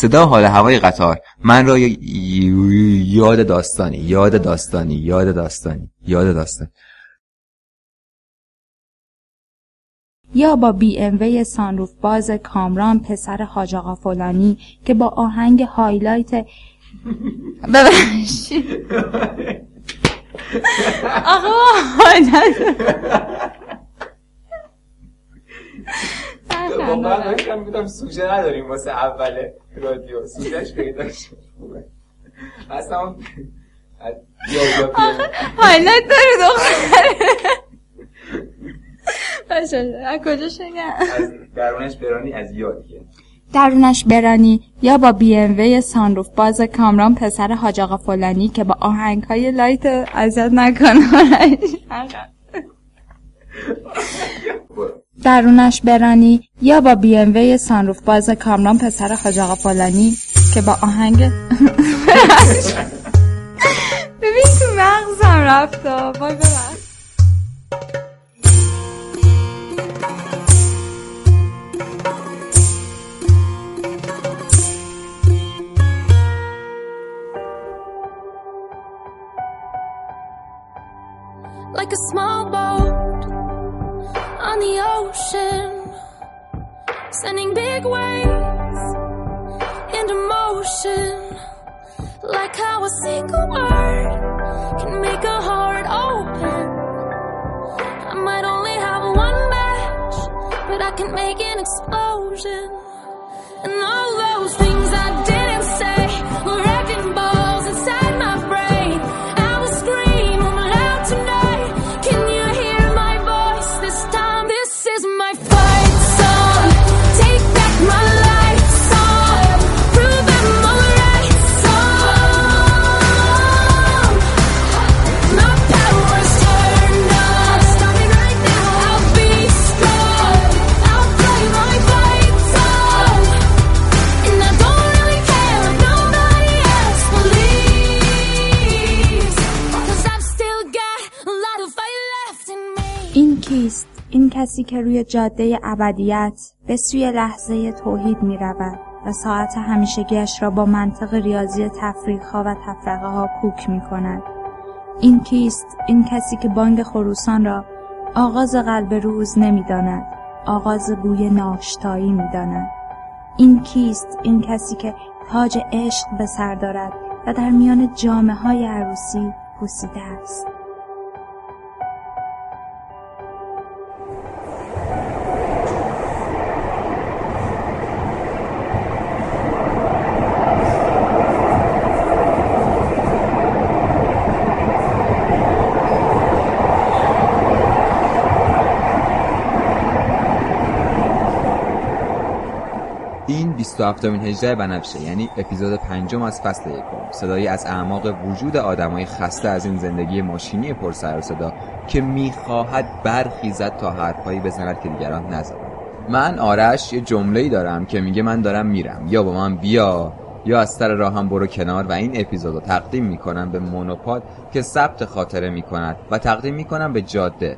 صدا حال هوای قطار. من را یاد داستانی یاد داستانی یاد داستانی یاد داستانی. یا با بی ام وی سانروف باز کامران پسر حاج آقا فلانی که با آهنگ هایلایت ببخشید. آقا واقعا داشتم میگم سوژه نداریم واسه اول رادیو. سوژهش پیدا شد اصلا هایلایت داره دختره از کجا از درونش برانی از یادیه. درونش برانی یا با بی ام وی سانروف باز کامران پسر حاج آقا فلانی که با آهنگ های لایت ازت نکنه. درونش برانی یا با بی ام وی سانروف باز کامران پسر حاج آقا فلانی که با آهنگ ببین تو مغزم رفت وای ببخش. Can make an explosion. And all those things I کسی که روی جاده ابدیت به سوی لحظه توحید می رود و ساعت همیشگیش را با منطق ریاضی تفریق ها و تفرقه ها کوک می کند. این کیست؟ این کسی که بانگ خروسان را آغاز قلب روز نمی داند. آغاز بوی ناشتایی می داند. این کیست؟ این کسی که تاج عشق به سر دارد و در میان جامعه های عروسی پوسیده است. 27 امین هجده بنفشه یعنی اپیزود پنجم از فصل یکم. صدایی از اعماق وجود آدمای خسته از این زندگی ماشینی پر سر و صدا که می‌خواهد برخیزد تا حرفهایی بزند که دیگران نزدن من آرش یه جمله دارم که میگه من دارم میرم. یا با من بیا یا از سر راهم برو کنار و این اپیزود رو تقدیم می‌کنم به مونوپاد که ثبت خاطره می‌کند و تقدیم می‌کنم به جاده.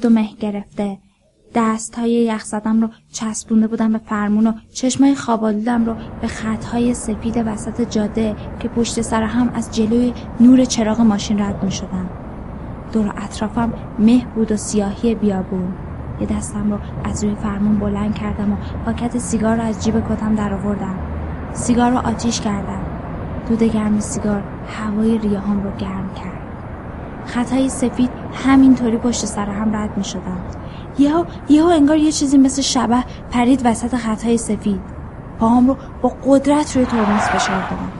بود و مه گرفته. دست های یخ زدم رو چسبونده بودم به فرمون و چشمای خوابالودم رو به خطهای سفید وسط جاده که پشت سر هم از جلوی نور چراغ ماشین رد می شدم. دور اطرافم مه بود و سیاهی بیابون. یه دستم رو از روی فرمون بلند کردم و پاکت سیگار رو از جیب کتم در آوردم سیگار رو آتیش کردم. دود گرم سیگار هوای ریهام رو گرم کرد. خطای سفید همینطوری پشت سر هم رد می شدن یهو یهو انگار یه چیزی مثل شبه پرید وسط خطای سفید. پاهم رو با قدرت روی ترمز فشار دادم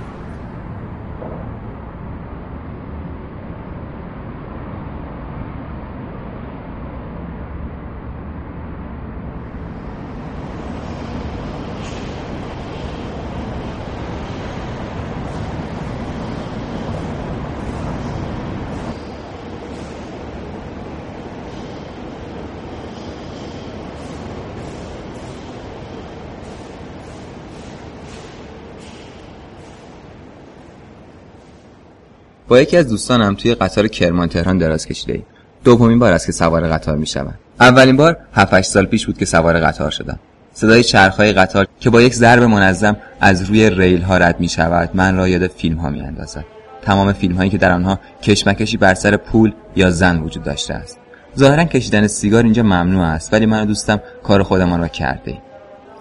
با یکی از دوستانم توی قطار کرمان تهران دراز کشیده ایم دومین بار است که سوار قطار می‌شوم اولین بار 7 سال پیش بود که سوار قطار شدم صدای چرخهای قطار که با یک ضرب منظم از روی ریل ها رد می شود من را یاد فیلم ها می اندازد. تمام فیلم هایی که در آنها کشمکشی بر سر پول یا زن وجود داشته است ظاهرا کشیدن سیگار اینجا ممنوع است ولی من و دوستم کار خودمان را کرده ایم.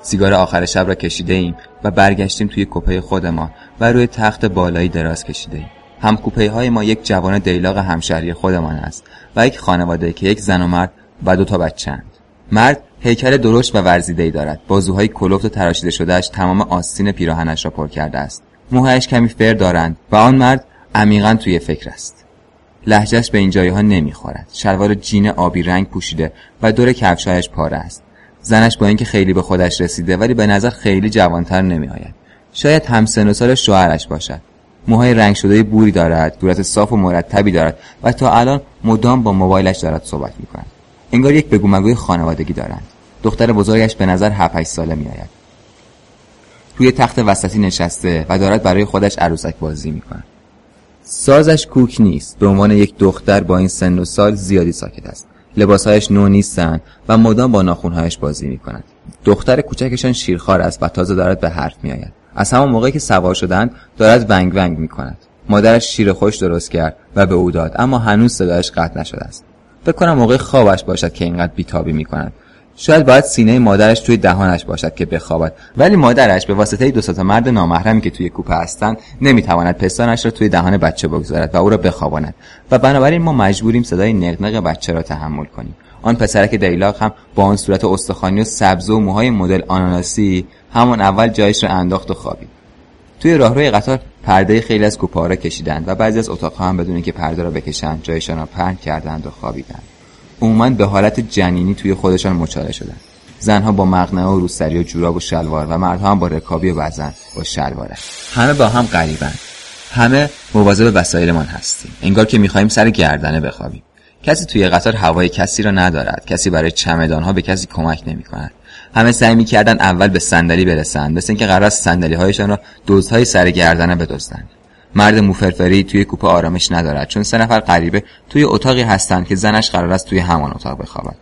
سیگار آخر شب را کشیده ایم و برگشتیم توی کپه خودمان و روی تخت بالایی دراز کشیده ایم. همکوپه های ما یک جوان دیلاق همشهری خودمان است و یک خانواده که یک زن و مرد و دو تا بچند مرد هیکل درشت و ورزیده ای دارد. بازوهای کلفت و تراشیده شدهش تمام آستین پیراهنش را پر کرده است. موهایش کمی فر دارند و آن مرد عمیقا توی فکر است. لحجهش به این جایها نمی‌خورد. شلوار جین آبی رنگ پوشیده و دور کفشهایش پاره است. زنش با اینکه خیلی به خودش رسیده ولی به نظر خیلی جوانتر نمیآید. شاید همسن و سال شوهرش باشد. موهای رنگ شده بوری دارد صورت صاف و مرتبی دارد و تا الان مدام با موبایلش دارد صحبت می‌کند. انگار یک بگو مگوی خانوادگی دارند. دختر بزرگش به نظر 7 ساله میآید. روی تخت وسطی نشسته و دارد برای خودش عروسک بازی می‌کند. سازش کوک نیست. به عنوان یک دختر با این سن و سال زیادی ساکت است. لباسهایش نو نیستند و مدام با ناخونهایش بازی می‌کند. دختر کوچکشان شیرخوار است و تازه دارد به حرف میآید. از همان موقعی که سوار شدند دارد ونگ ونگ می کند مادرش شیر خوش درست کرد و به او داد اما هنوز صدایش قطع نشده است. فکر کنم موقع خوابش باشد که اینقدر بیتابی می کند شاید باید سینه مادرش توی دهانش باشد که بخوابد. ولی مادرش به واسطه دو تا مرد نامحرمی که توی کوپه هستند نمی‌تواند پستانش را توی دهان بچه بگذارد و او را بخواباند. و بنابراین ما مجبوریم صدای نقنق بچه را تحمل کنیم. آن پسرک دیلاق هم با آن صورت استخوانی و سبز و موهای مدل آناناسی همون اول جایش را انداخت و خوابید. توی راهروی قطار پرده خیلی از کوپه را کشیدند و بعضی از اتاقها هم بدون که پرده را بکشند جایشان را پهن کردند و خوابیدند. عموما به حالت جنینی توی خودشان مچاله شدند. زنها با مقنعه و روسری و جوراب و شلوار و مردها هم با رکابی و بزن با شلواره. همه با هم غریبند. همه مواظب وسایلمان هستیم. انگار که می‌خواهیم سر گردنه بخوابیم. کسی توی قطار هوای کسی را ندارد. کسی برای چمدانها به کسی کمک نمی کند همه سعی می‌کردن اول به صندلی برسند مثل اینکه قرار است صندلی هایشان را دزدهای سر گردنه بدزدند مرد موفرفری توی کوپه آرامش ندارد چون سه نفر غریبه توی اتاقی هستند که زنش قرار است توی همان اتاق بخوابد.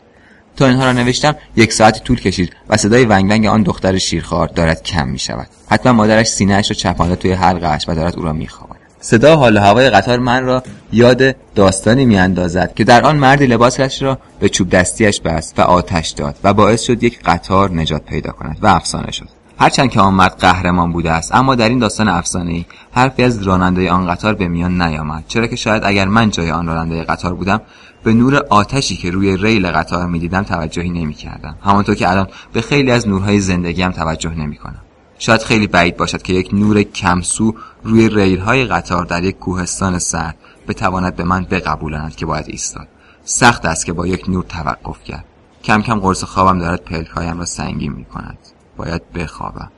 تا اینها را نوشتم یک ساعتی طول کشید و صدای ونگ ونگ آن دختر شیرخوار دارد کم می شود حتما مادرش سینهاش را چپانده توی حلقش و دارد او را میخوابد صدا حال هوای قطار من را یاد داستانی میاندازد که در آن مردی لباسش را به چوب دستیش بست و آتش داد و باعث شد یک قطار نجات پیدا کند و افسانه شد. هرچند که آن مرد قهرمان بوده است اما در این داستان افسانه ای حرفی از راننده آن قطار به میان نیامد چرا که شاید اگر من جای آن راننده قطار بودم به نور آتشی که روی ریل قطار می‌دیدم توجهی نمی‌کردم. همانطور که الان به خیلی از نورهای زندگیم توجه نمی‌کنم. شاید خیلی بعید باشد که یک نور کمسو روی ریل های قطار در یک کوهستان سرد بتواند به من بقبولاند که باید ایستاد. سخت است که با یک نور توقف کرد. کم کم قرص خوابم دارد پلکایم را سنگین می کند باید بخوابم.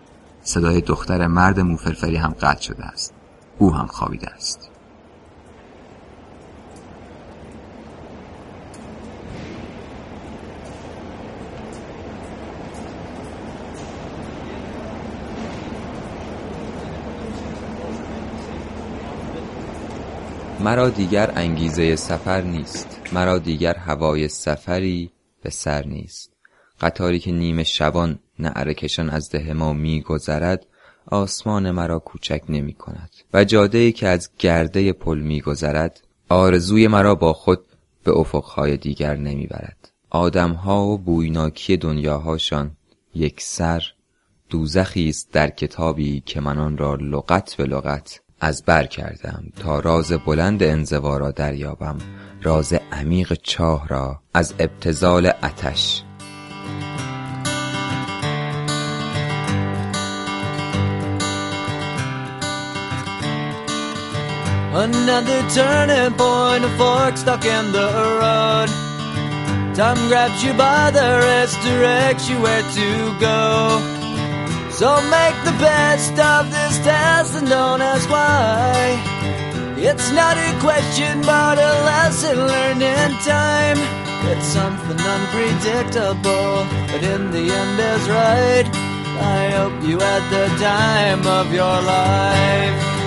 صدای دختر مرد موفرفری هم قطع شده است. او هم خوابیده است. مرا دیگر انگیزه سفر نیست. مرا دیگر هوای سفری به سر نیست. قطاری که نیمه شبان نعره کشان از ده ما میگذرد آسمان مرا کوچک نمی کند و جاده که از گرده پل میگذرد آرزوی مرا با خود به افقهای دیگر نمی‌برد. آدمها و بویناکی دنیاهاشان یک سر دوزخی است در کتابی که من آن را لغت به لغت از بر کردم تا راز بلند انزوا را دریابم راز عمیق چاه را از ابتزال اتش Another turning point, a fork stuck in the road. Time grabs you by the wrist, directs you where to go. So make the best of this Not a question, but a lesson learned in time. It's something unpredictable, but in the end is right. I hope you had the time of your life.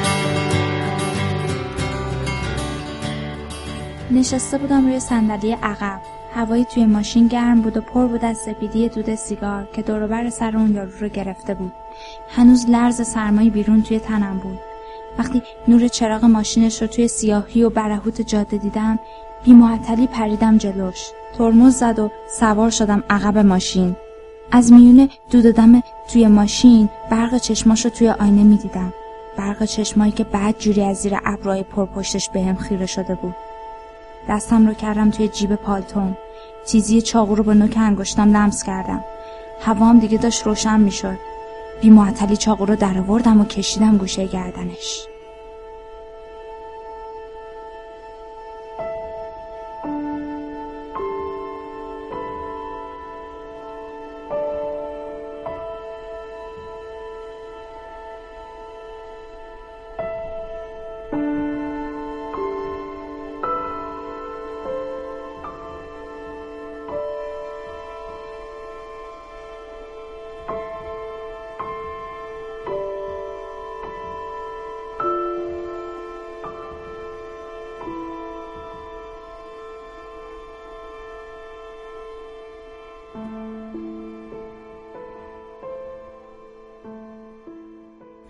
نشسته بودم روی صندلی عقب هوایی توی ماشین گرم بود و پر بود از سپیدی دود سیگار که دوروبر سر اون یارو رو گرفته بود هنوز لرز سرمایی بیرون توی تنم بود وقتی نور چراغ ماشینش رو توی سیاهی و برهوت جاده دیدم بیمعطلی پریدم جلوش. ترمز زد و سوار شدم عقب ماشین. از میونه دود دم توی ماشین برق چشماش رو توی آینه می‌دیدم. برق چشمایی که بعد جوری از زیر ابرهای پرپشتش بهم خیره شده بود. دستم رو کردم توی جیب پالتوم تیزی چاقو رو با نوک انگشتم لمس کردم. هوام دیگه داشت روشن می‌شد. بی معطلی چاقو رو در آوردم و کشیدم گوشه گردنش.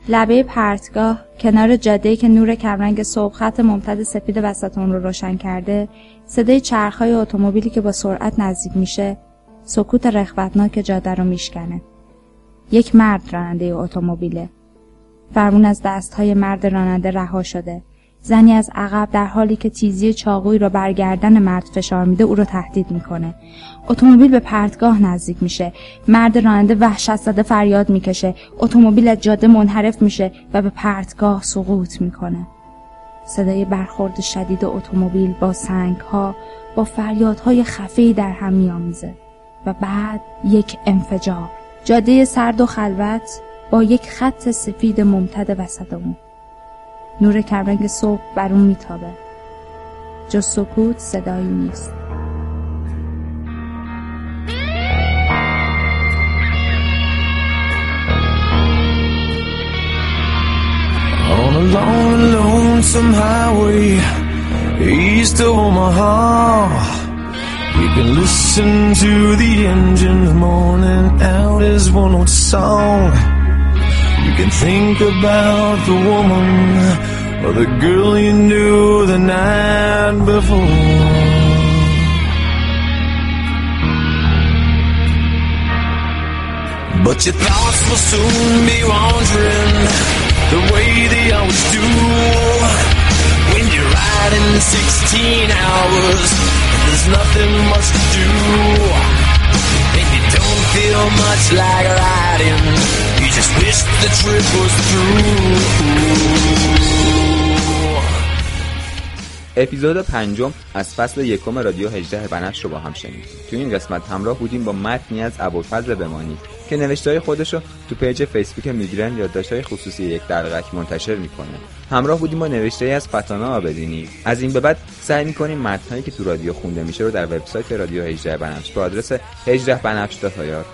لبه پرتگاه کنار جاده که نور کمرنگ صبح خط ممتد سفید وسط اون رو روشن کرده صدای چرخهای اتومبیلی که با سرعت نزدیک میشه سکوت رخوتناک جاده رو میشکنه. یک مرد راننده اتومبیله. فرمون از دستهای مرد راننده رها شده. زنی از عقب در حالی که تیزی چاقوی را بر گردن مرد فشار میده او را تهدید می‌کنه. اتومبیل به پرتگاه نزدیک میشه. مرد راننده وحشت زده فریاد می‌کشه. اتومبیل از جاده منحرف میشه و به پرتگاه سقوط می‌کنه. صدای برخورد شدید اتومبیل با سنگ ها با فریادهای خفی در هم میآمیزه و بعد یک انفجار. جاده سرد و خلوت با یک خط سفید ممتد وسط اون نور کمرنگ صبح بر اون میتابه جز سکوت صدایی نیست On a long, lonesome highway east of Omaha. You can listen to the engines moaning out his one old song. You can think about the woman or the girl you knew the night before. But your thoughts will soon be wandering the way they always do. When you're riding 16 hours, and there's nothing much to do. And you don't feel much like riding, you just wish the trip was through. اپیزود پنجم از فصل یکم رادیو 18 بنفش رو با هم شنیدیم. تو این قسمت همراه بودیم با متنی از ابوالفضل بمانی که نوشتهای خودش رو تو پیج فیسبوک میگرن یادداشت‌های خصوصی یک دقیقک منتشر می‌کنه. همراه بودیم با نوشته از فتانه آبدینی. از این به بعد سعی می‌کنیم متنهایی که تو رادیو خونده میشه رو در وبسایت رادیو 18 بنفش به آدرس 18 بنفش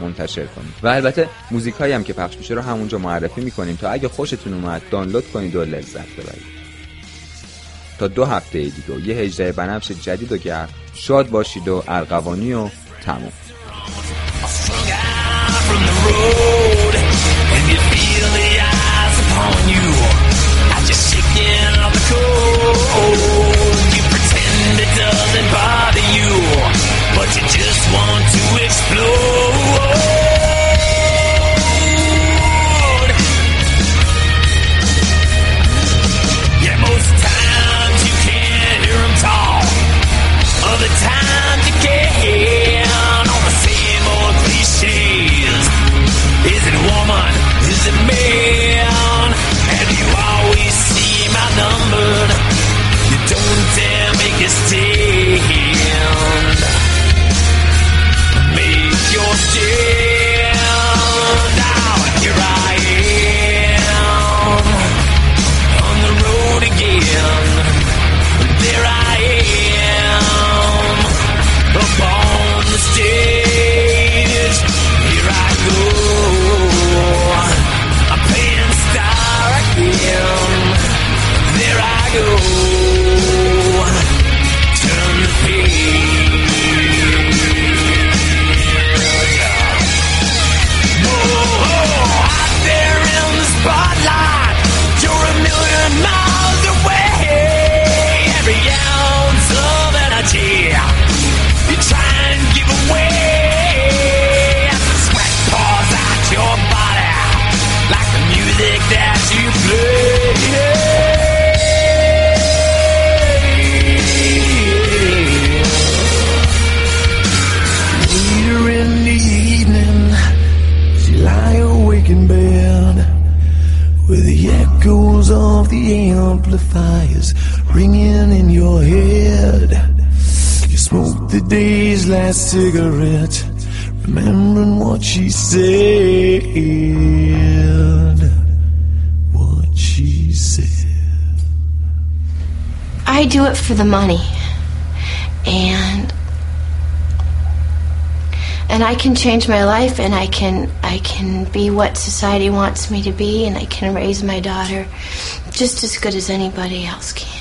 منتشر کنیم. و البته موزیک هم که پخش میشه رو همونجا معرفی می‌کنیم تا اگه خوشتون اومد دانلود کنید و لذت ببرید. تا دو هفته دیگه. یه هجده بنفش جدید و گرم شاد باشید و ارغوانی و تموم. Ringing in your head. You smoke the day's last cigarette, remembering what she said. What she said. I do it for the money. And and I can change my life and I can I can be what society wants me to be and I can raise my daughter just as good as anybody else can.